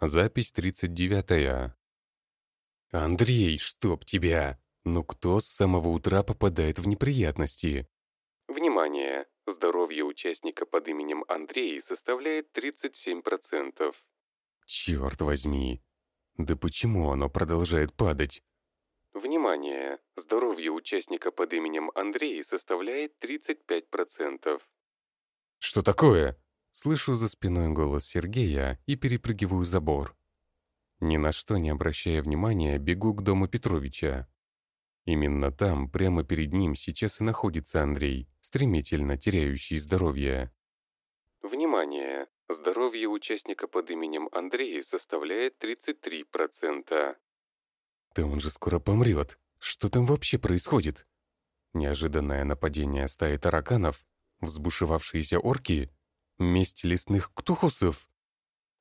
Запись 39. «Андрей, чтоб тебя! Ну кто с самого утра попадает в неприятности?» Внимание! Здоровье участника под именем Андрей составляет 37%. Черт возьми! Да почему оно продолжает падать? Внимание! Здоровье участника под именем Андрей составляет 35%. Что такое? Слышу за спиной голос Сергея и перепрыгиваю забор. Ни на что не обращая внимания, бегу к дому Петровича. Именно там, прямо перед ним, сейчас и находится Андрей, стремительно теряющий здоровье. Внимание! Здоровье участника под именем Андрей составляет 33%. Да он же скоро помрет. Что там вообще происходит? Неожиданное нападение стаи тараканов, взбушевавшиеся орки Месть лесных ктухусов?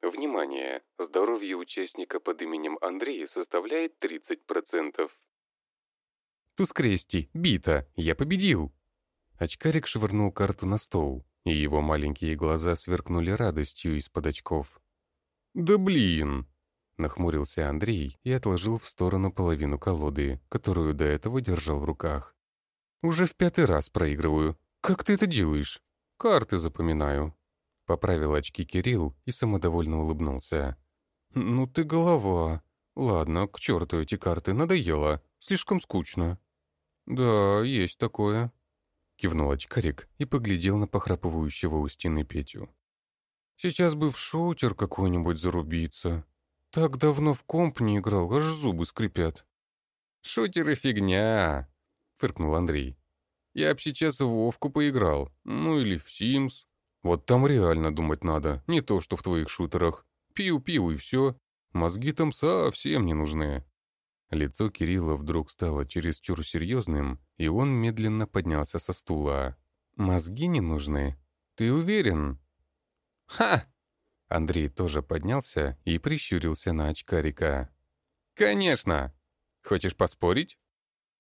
Внимание! Здоровье участника под именем Андрей составляет 30%. Туз крести, бита, я победил! Очкарик швырнул карту на стол, и его маленькие глаза сверкнули радостью из-под очков. «Да блин!» — нахмурился Андрей и отложил в сторону половину колоды, которую до этого держал в руках. «Уже в пятый раз проигрываю. Как ты это делаешь?» «Карты запоминаю», Поправил очки Кирилл и самодовольно улыбнулся. «Ну ты голова. Ладно, к черту эти карты, надоело. Слишком скучно». «Да, есть такое», — кивнул очкарик и поглядел на похрапывающего у стены Петю. «Сейчас бы в шутер какой-нибудь зарубиться. Так давно в комп не играл, аж зубы скрипят». «Шутеры фигня», — фыркнул Андрей. «Я б сейчас в Вовку поиграл, ну или в Симс. Вот там реально думать надо, не то что в твоих шутерах. Пиу-пиу и все. Мозги там совсем не нужны. Лицо Кирилла вдруг стало чересчур серьезным, и он медленно поднялся со стула. «Мозги не нужны? Ты уверен?» «Ха!» Андрей тоже поднялся и прищурился на очкарика. «Конечно! Хочешь поспорить?»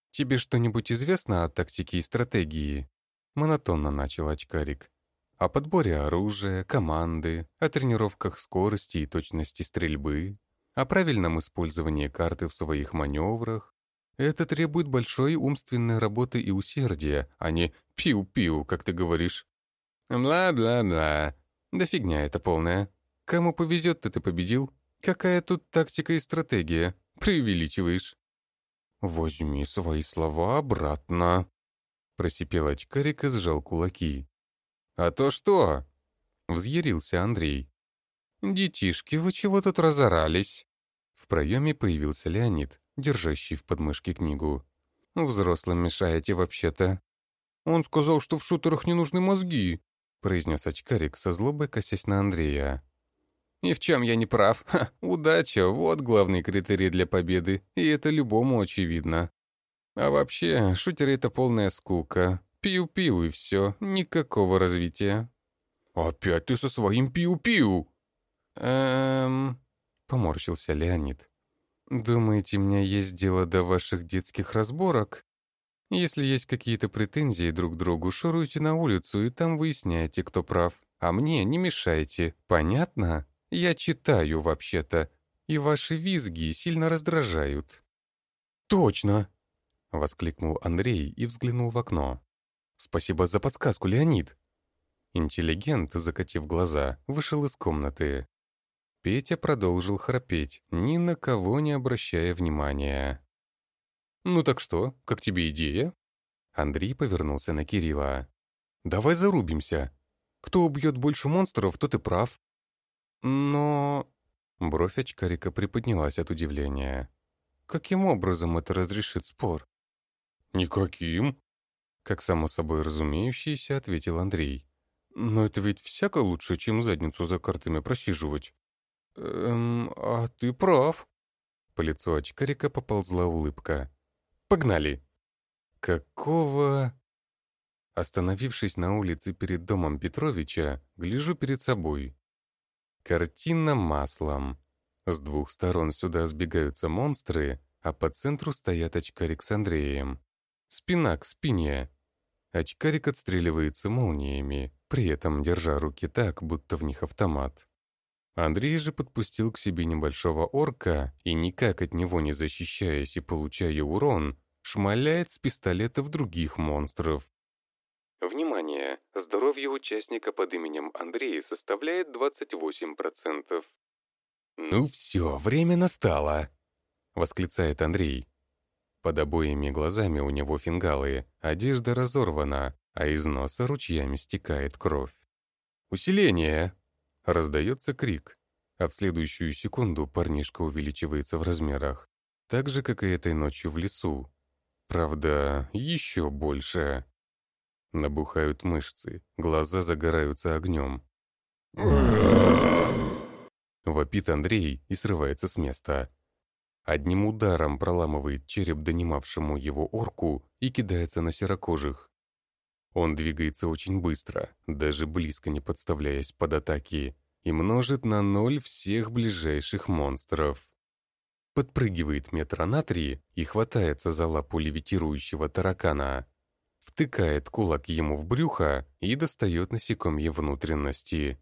«Тебе что-нибудь известно о тактике и стратегии?» Монотонно начал очкарик о подборе оружия, команды, о тренировках скорости и точности стрельбы, о правильном использовании карты в своих маневрах. Это требует большой умственной работы и усердия, а не пиу-пиу, как ты говоришь. Бла-бла-бла. Да фигня это полная. Кому повезет-то ты победил? Какая тут тактика и стратегия? Преувеличиваешь. «Возьми свои слова обратно», — просипел очкарик и сжал кулаки. «А то что?» — взъярился Андрей. «Детишки, вы чего тут разорались?» В проеме появился Леонид, держащий в подмышке книгу. «Взрослым мешаете вообще-то». «Он сказал, что в шутерах не нужны мозги», — произнес очкарик со злобой, косясь на Андрея. «И в чем я не прав? Ха, удача — вот главный критерий для победы, и это любому очевидно. А вообще, шутеры — это полная скука. Пиу-пиу и все, никакого развития. «Опять ты со своим пиу-пиу!» «Эм...» — поморщился Леонид. «Думаете, мне есть дело до ваших детских разборок? Если есть какие-то претензии друг к другу, шуруйте на улицу и там выясняйте, кто прав. А мне не мешайте, понятно? Я читаю вообще-то, и ваши визги сильно раздражают». «Точно!» — воскликнул Андрей и взглянул в окно. «Спасибо за подсказку, Леонид!» Интеллигент, закатив глаза, вышел из комнаты. Петя продолжил храпеть, ни на кого не обращая внимания. «Ну так что, как тебе идея?» Андрей повернулся на Кирилла. «Давай зарубимся. Кто убьет больше монстров, тот и прав». «Но...» Бровь очкарика приподнялась от удивления. «Каким образом это разрешит спор?» «Никаким», как само собой разумеющееся, ответил Андрей. «Но это ведь всяко лучше, чем задницу за картами просиживать». «Эм, а ты прав». По лицу очкарика поползла улыбка. «Погнали!» «Какого...» Остановившись на улице перед домом Петровича, гляжу перед собой. Картина маслом. С двух сторон сюда сбегаются монстры, а по центру стоят очкарик с Андреем. Спина к спине. Очкарик отстреливается молниями, при этом держа руки так, будто в них автомат. Андрей же подпустил к себе небольшого орка и, никак от него не защищаясь и получая урон, шмаляет с пистолета в других монстров. Внимание! Здоровье участника под именем Андрей составляет 28%. «Ну все, время настало!» — восклицает Андрей. Под обоими глазами у него фингалы, одежда разорвана, а из носа ручьями стекает кровь. «Усиление!» — раздается крик, а в следующую секунду парнишка увеличивается в размерах, так же, как и этой ночью в лесу. Правда, еще больше. Набухают мышцы, глаза загораются огнем. Вопит Андрей и срывается с места. Одним ударом проламывает череп донимавшему его орку и кидается на серокожих. Он двигается очень быстро, даже близко не подставляясь под атаки, и множит на ноль всех ближайших монстров. Подпрыгивает метра на три и хватается за лапу левитирующего таракана. Втыкает кулак ему в брюхо и достает насекомье внутренности.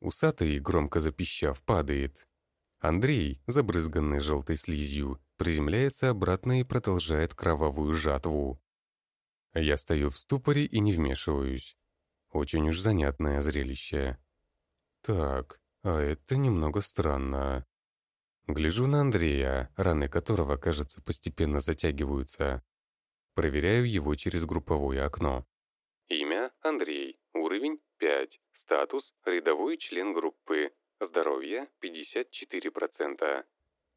Усатый, громко запищав, падает. Андрей, забрызганный желтой слизью, приземляется обратно и продолжает кровавую жатву. Я стою в ступоре и не вмешиваюсь. Очень уж занятное зрелище. Так, а это немного странно. Гляжу на Андрея, раны которого, кажется, постепенно затягиваются. Проверяю его через групповое окно. Имя – Андрей. Уровень – 5. Статус – рядовой член группы. Здоровье – 54%.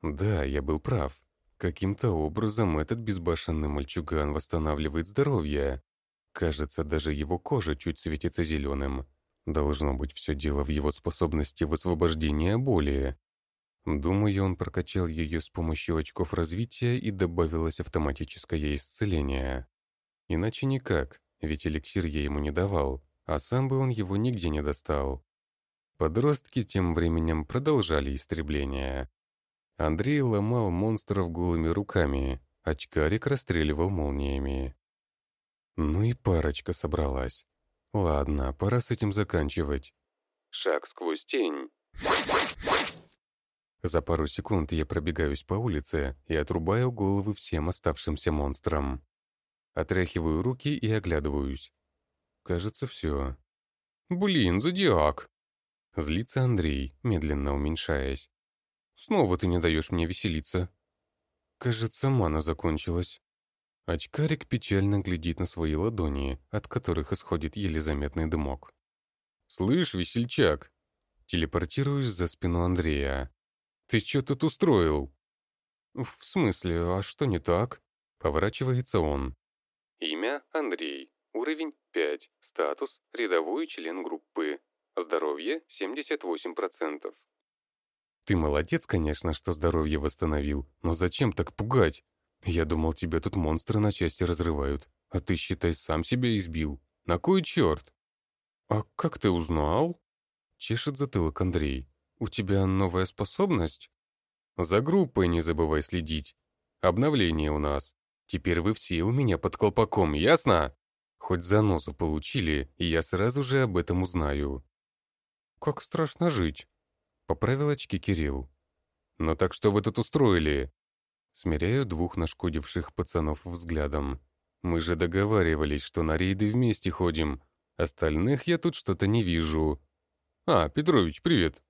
Да, я был прав. Каким-то образом этот безбашенный мальчуган восстанавливает здоровье. Кажется, даже его кожа чуть светится зеленым. Должно быть все дело в его способности высвобождения боли. Думаю, он прокачал ее с помощью очков развития и добавилось автоматическое исцеление. Иначе никак, ведь эликсир я ему не давал а сам бы он его нигде не достал. Подростки тем временем продолжали истребление. Андрей ломал монстров голыми руками, очкарик расстреливал молниями. Ну и парочка собралась. Ладно, пора с этим заканчивать. Шаг сквозь тень. За пару секунд я пробегаюсь по улице и отрубаю головы всем оставшимся монстрам. Отряхиваю руки и оглядываюсь. Кажется, все. «Блин, зодиак!» Злится Андрей, медленно уменьшаясь. «Снова ты не даешь мне веселиться». Кажется, мана закончилась. Очкарик печально глядит на свои ладони, от которых исходит еле заметный дымок. «Слышь, весельчак!» Телепортируюсь за спину Андрея. «Ты что тут устроил?» «В смысле, а что не так?» Поворачивается он. Имя Андрей. Уровень 5. Статус – рядовой член группы. Здоровье – 78%. Ты молодец, конечно, что здоровье восстановил, но зачем так пугать? Я думал, тебя тут монстры на части разрывают, а ты, считай, сам себя избил. На кой черт? А как ты узнал? Чешет затылок Андрей. У тебя новая способность? За группой не забывай следить. Обновление у нас. Теперь вы все у меня под колпаком, ясно? Хоть занозу получили, и я сразу же об этом узнаю. «Как страшно жить», — поправил очки Кирилл. «Но так что вы тут устроили?» Смиряю двух нашкодивших пацанов взглядом. «Мы же договаривались, что на рейды вместе ходим. Остальных я тут что-то не вижу». «А, Петрович, привет!»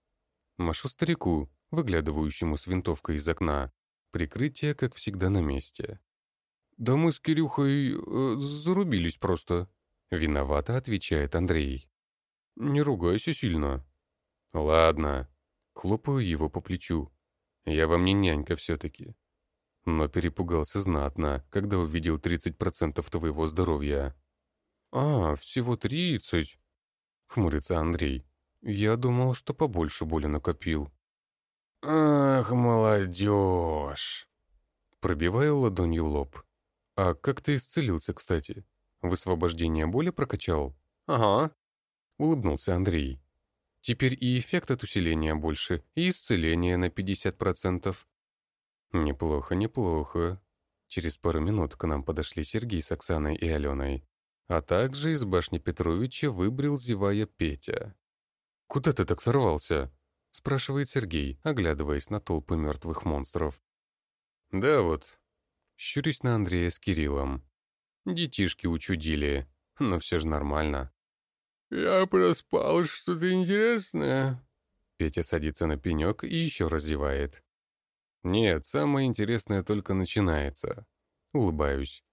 Машу старику, выглядывающему с винтовкой из окна. Прикрытие, как всегда, на месте. «Да мы с Кирюхой э, зарубились просто», — виновато отвечает Андрей. «Не ругайся сильно». «Ладно». Хлопаю его по плечу. «Я вам не нянька все-таки». Но перепугался знатно, когда увидел 30% твоего здоровья. «А, всего 30?» — хмурится Андрей. «Я думал, что побольше боли накопил». «Ах, молодежь!» Пробиваю ладонью лоб. «А как ты исцелился, кстати? Высвобождение боли прокачал?» «Ага», — улыбнулся Андрей. «Теперь и эффект от усиления больше, и исцеление на 50%. «Неплохо, неплохо». Через пару минут к нам подошли Сергей с Оксаной и Аленой. А также из башни Петровича выбрил, зевая, Петя. «Куда ты так сорвался?» — спрашивает Сергей, оглядываясь на толпы мертвых монстров. «Да вот». Щурюсь на Андрея с Кириллом. Детишки учудили, но все же нормально. «Я проспал что-то интересное». Петя садится на пенек и еще раздевает. «Нет, самое интересное только начинается». Улыбаюсь.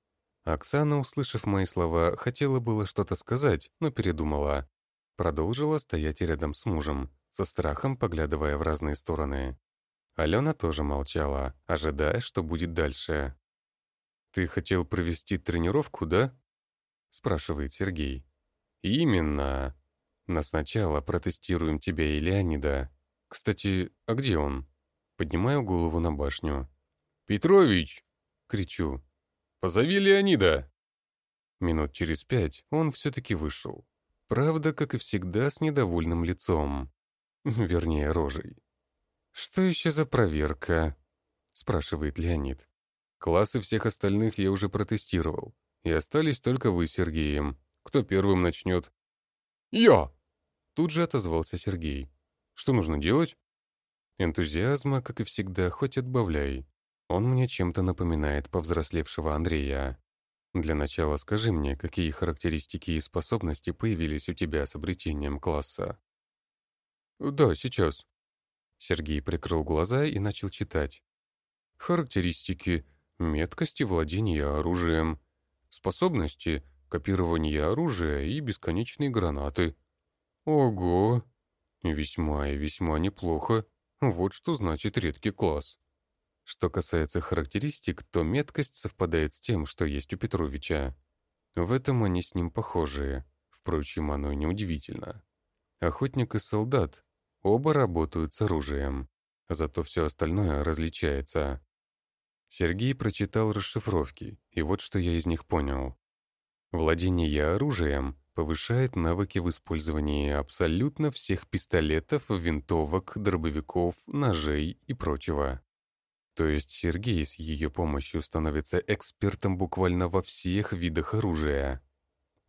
Оксана, услышав мои слова, хотела было что-то сказать, но передумала. Продолжила стоять рядом с мужем, со страхом поглядывая в разные стороны. Алена тоже молчала, ожидая, что будет дальше. «Ты хотел провести тренировку, да?» спрашивает Сергей. «Именно. Но сначала протестируем тебя и Леонида. Кстати, а где он?» Поднимаю голову на башню. «Петрович!» — кричу. «Позови Леонида!» Минут через пять он все-таки вышел. Правда, как и всегда, с недовольным лицом. Вернее, рожей. «Что еще за проверка?» — спрашивает Леонид. «Классы всех остальных я уже протестировал. И остались только вы с Сергеем. Кто первым начнет?» «Я!» Тут же отозвался Сергей. «Что нужно делать?» Энтузиазма, как и всегда, хоть отбавляй. Он мне чем-то напоминает повзрослевшего Андрея. Для начала скажи мне, какие характеристики и способности появились у тебя с обретением класса. Да, сейчас. Сергей прикрыл глаза и начал читать. Характеристики. Меткости владения оружием. Способности. Копирование оружия и бесконечные гранаты. Ого! Весьма и весьма неплохо. Вот что значит редкий класс. Что касается характеристик, то меткость совпадает с тем, что есть у Петровича. В этом они с ним похожие. Впрочем, оно неудивительно. Охотник и солдат. Оба работают с оружием. Зато все остальное различается. Сергей прочитал расшифровки, и вот что я из них понял. Владение оружием повышает навыки в использовании абсолютно всех пистолетов, винтовок, дробовиков, ножей и прочего. То есть Сергей с ее помощью становится экспертом буквально во всех видах оружия.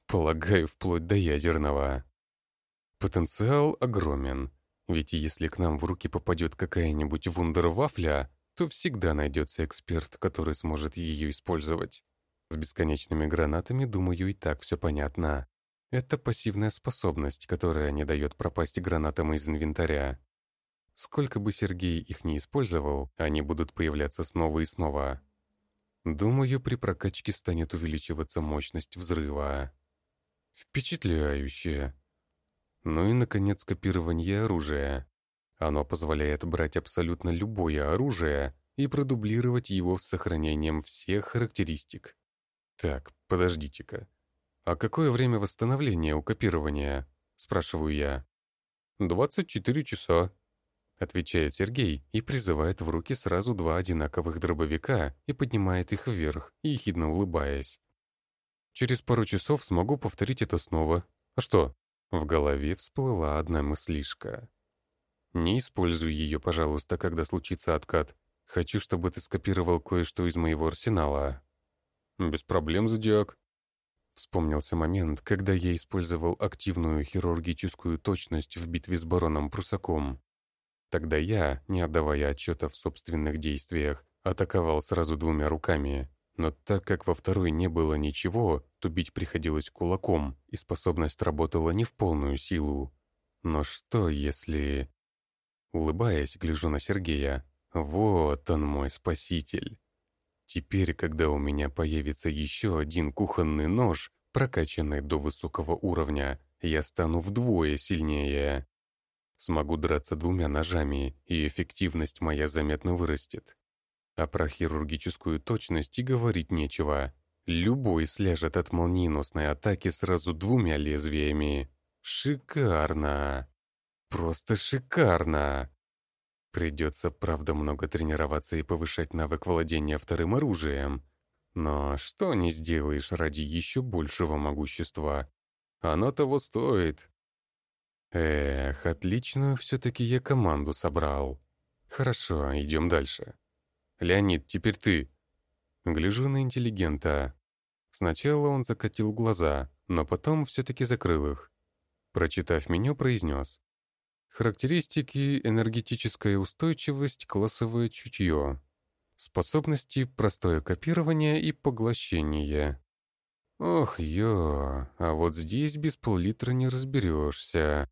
Полагаю, вплоть до ядерного. Потенциал огромен, ведь если к нам в руки попадет какая-нибудь вундервафля, то всегда найдется эксперт, который сможет ее использовать. С бесконечными гранатами, думаю, и так все понятно. Это пассивная способность, которая не дает пропасть гранатам из инвентаря. Сколько бы Сергей их не использовал, они будут появляться снова и снова. Думаю, при прокачке станет увеличиваться мощность взрыва. Впечатляюще. Ну и, наконец, копирование оружия. Оно позволяет брать абсолютно любое оружие и продублировать его с сохранением всех характеристик. Так, подождите-ка. «А какое время восстановления у копирования?» — спрашиваю я. «Двадцать четыре часа», — отвечает Сергей и призывает в руки сразу два одинаковых дробовика и поднимает их вверх, ехидно улыбаясь. «Через пару часов смогу повторить это снова. А что?» В голове всплыла одна мыслишка. «Не используй ее, пожалуйста, когда случится откат. Хочу, чтобы ты скопировал кое-что из моего арсенала». «Без проблем, Зодиак», Вспомнился момент, когда я использовал активную хирургическую точность в битве с бароном Прусаком. Тогда я, не отдавая отчета в собственных действиях, атаковал сразу двумя руками. Но так как во второй не было ничего, то бить приходилось кулаком, и способность работала не в полную силу. Но что если... Улыбаясь, гляжу на Сергея. Вот он мой спаситель. Теперь, когда у меня появится еще один кухонный нож, прокачанный до высокого уровня, я стану вдвое сильнее. Смогу драться двумя ножами, и эффективность моя заметно вырастет. А про хирургическую точность и говорить нечего. Любой сляжет от молниеносной атаки сразу двумя лезвиями. Шикарно! Просто шикарно! Придется, правда, много тренироваться и повышать навык владения вторым оружием. Но что не сделаешь ради еще большего могущества? Оно того стоит. Эх, отличную все-таки я команду собрал. Хорошо, идем дальше. Леонид, теперь ты. Гляжу на интеллигента. Сначала он закатил глаза, но потом все-таки закрыл их. Прочитав меню, произнес. Характеристики энергетическая устойчивость, классовое чутье. Способности простое копирование и поглощение. Ох, ё, а вот здесь без пол-литра не разберешься.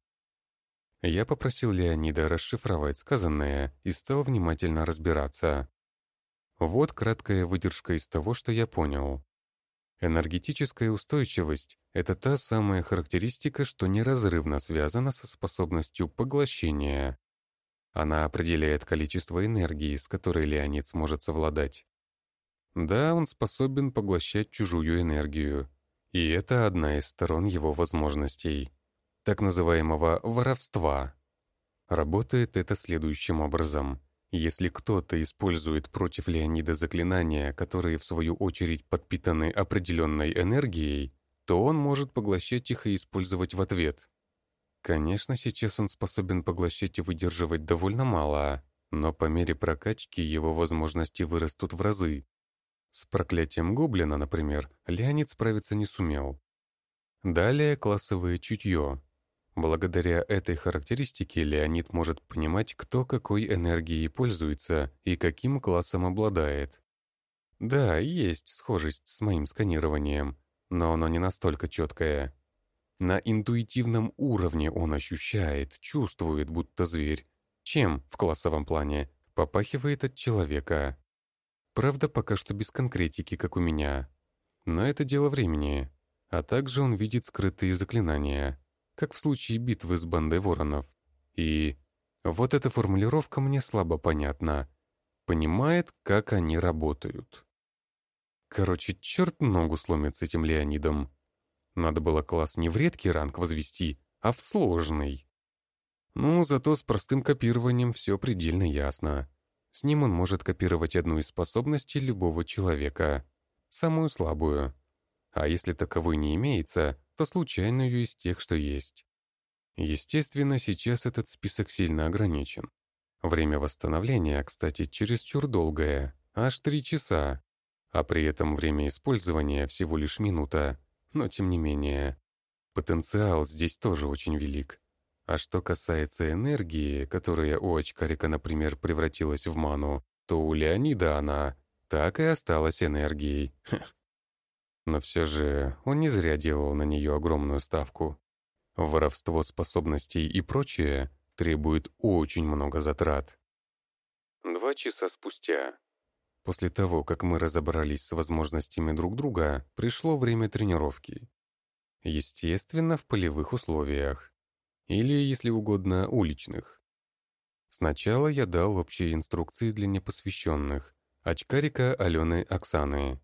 Я попросил Леонида расшифровать сказанное и стал внимательно разбираться. Вот краткая выдержка из того, что я понял. Энергетическая устойчивость — это та самая характеристика, что неразрывно связана со способностью поглощения. Она определяет количество энергии, с которой Леонид сможет совладать. Да, он способен поглощать чужую энергию, и это одна из сторон его возможностей так называемого воровства. Работает это следующим образом. Если кто-то использует против Леонида заклинания, которые в свою очередь подпитаны определенной энергией, то он может поглощать их и использовать в ответ. Конечно, сейчас он способен поглощать и выдерживать довольно мало, но по мере прокачки его возможности вырастут в разы. С проклятием гоблина, например, Леонид справиться не сумел. Далее классовое чутье. Благодаря этой характеристике Леонид может понимать, кто какой энергией пользуется и каким классом обладает. Да, есть схожесть с моим сканированием, но оно не настолько четкое. На интуитивном уровне он ощущает, чувствует, будто зверь, чем, в классовом плане, попахивает от человека. Правда, пока что без конкретики, как у меня. Но это дело времени. А также он видит скрытые заклинания как в случае битвы с бандой воронов. И вот эта формулировка мне слабо понятна. Понимает, как они работают. Короче, черт ногу сломит с этим Леонидом. Надо было класс не в редкий ранг возвести, а в сложный. Ну, зато с простым копированием все предельно ясно. С ним он может копировать одну из способностей любого человека. Самую слабую. А если таковой не имеется, то случайную из тех, что есть. Естественно, сейчас этот список сильно ограничен. Время восстановления, кстати, чересчур долгое, аж три часа, а при этом время использования всего лишь минута, но тем не менее. Потенциал здесь тоже очень велик. А что касается энергии, которая у очкарика, например, превратилась в ману, то у Леонида она так и осталась энергией. Но все же он не зря делал на нее огромную ставку. Воровство способностей и прочее требует очень много затрат. Два часа спустя. После того, как мы разобрались с возможностями друг друга, пришло время тренировки. Естественно, в полевых условиях. Или, если угодно, уличных. Сначала я дал общие инструкции для непосвященных. Очкарика Алены Оксаны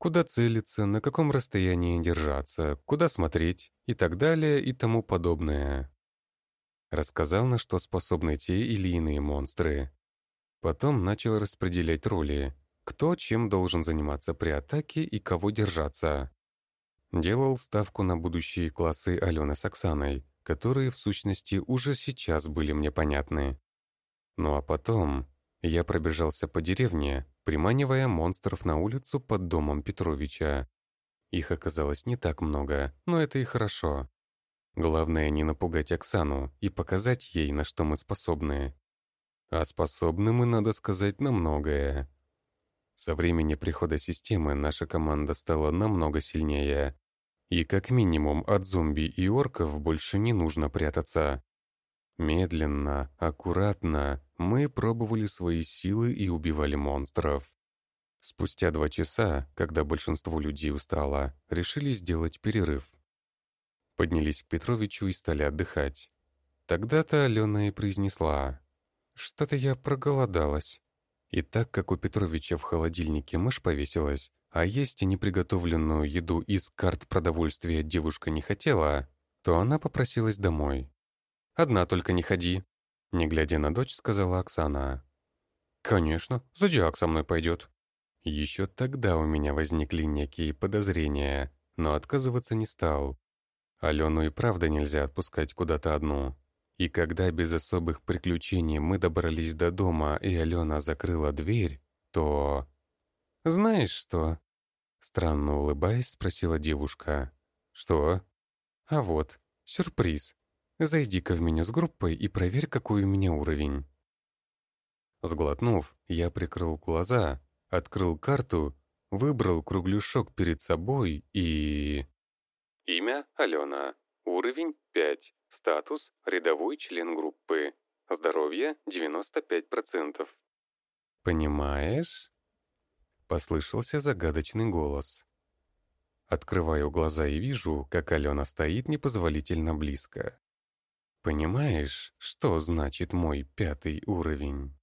куда целиться, на каком расстоянии держаться, куда смотреть и так далее и тому подобное. Рассказал, на что способны те или иные монстры. Потом начал распределять роли, кто чем должен заниматься при атаке и кого держаться. Делал ставку на будущие классы Алены с Оксаной, которые в сущности уже сейчас были мне понятны. Ну а потом я пробежался по деревне, приманивая монстров на улицу под домом Петровича. Их оказалось не так много, но это и хорошо. Главное не напугать Оксану и показать ей, на что мы способны. А способны мы, надо сказать, на многое. Со времени прихода системы наша команда стала намного сильнее. И как минимум от зомби и орков больше не нужно прятаться. Медленно, аккуратно мы пробовали свои силы и убивали монстров. Спустя два часа, когда большинство людей устало, решили сделать перерыв. Поднялись к Петровичу и стали отдыхать. Тогда-то Алена и произнесла. «Что-то я проголодалась». И так как у Петровича в холодильнике мышь повесилась, а есть неприготовленную еду из карт продовольствия девушка не хотела, то она попросилась домой. Одна только не ходи», — не глядя на дочь, сказала Оксана. «Конечно, Зодиак со мной пойдет». Еще тогда у меня возникли некие подозрения, но отказываться не стал. Алену и правда нельзя отпускать куда-то одну. И когда без особых приключений мы добрались до дома, и Алена закрыла дверь, то... «Знаешь что?» Странно улыбаясь, спросила девушка. «Что?» «А вот, сюрприз. Зайди-ка в меню с группой и проверь, какой у меня уровень. Сглотнув, я прикрыл глаза, открыл карту, выбрал кругляшок перед собой и... Имя Алена. Уровень 5. Статус рядовой член группы. Здоровье 95%. Понимаешь? Послышался загадочный голос. Открываю глаза и вижу, как Алена стоит непозволительно близко. Понимаешь, что значит мой пятый уровень?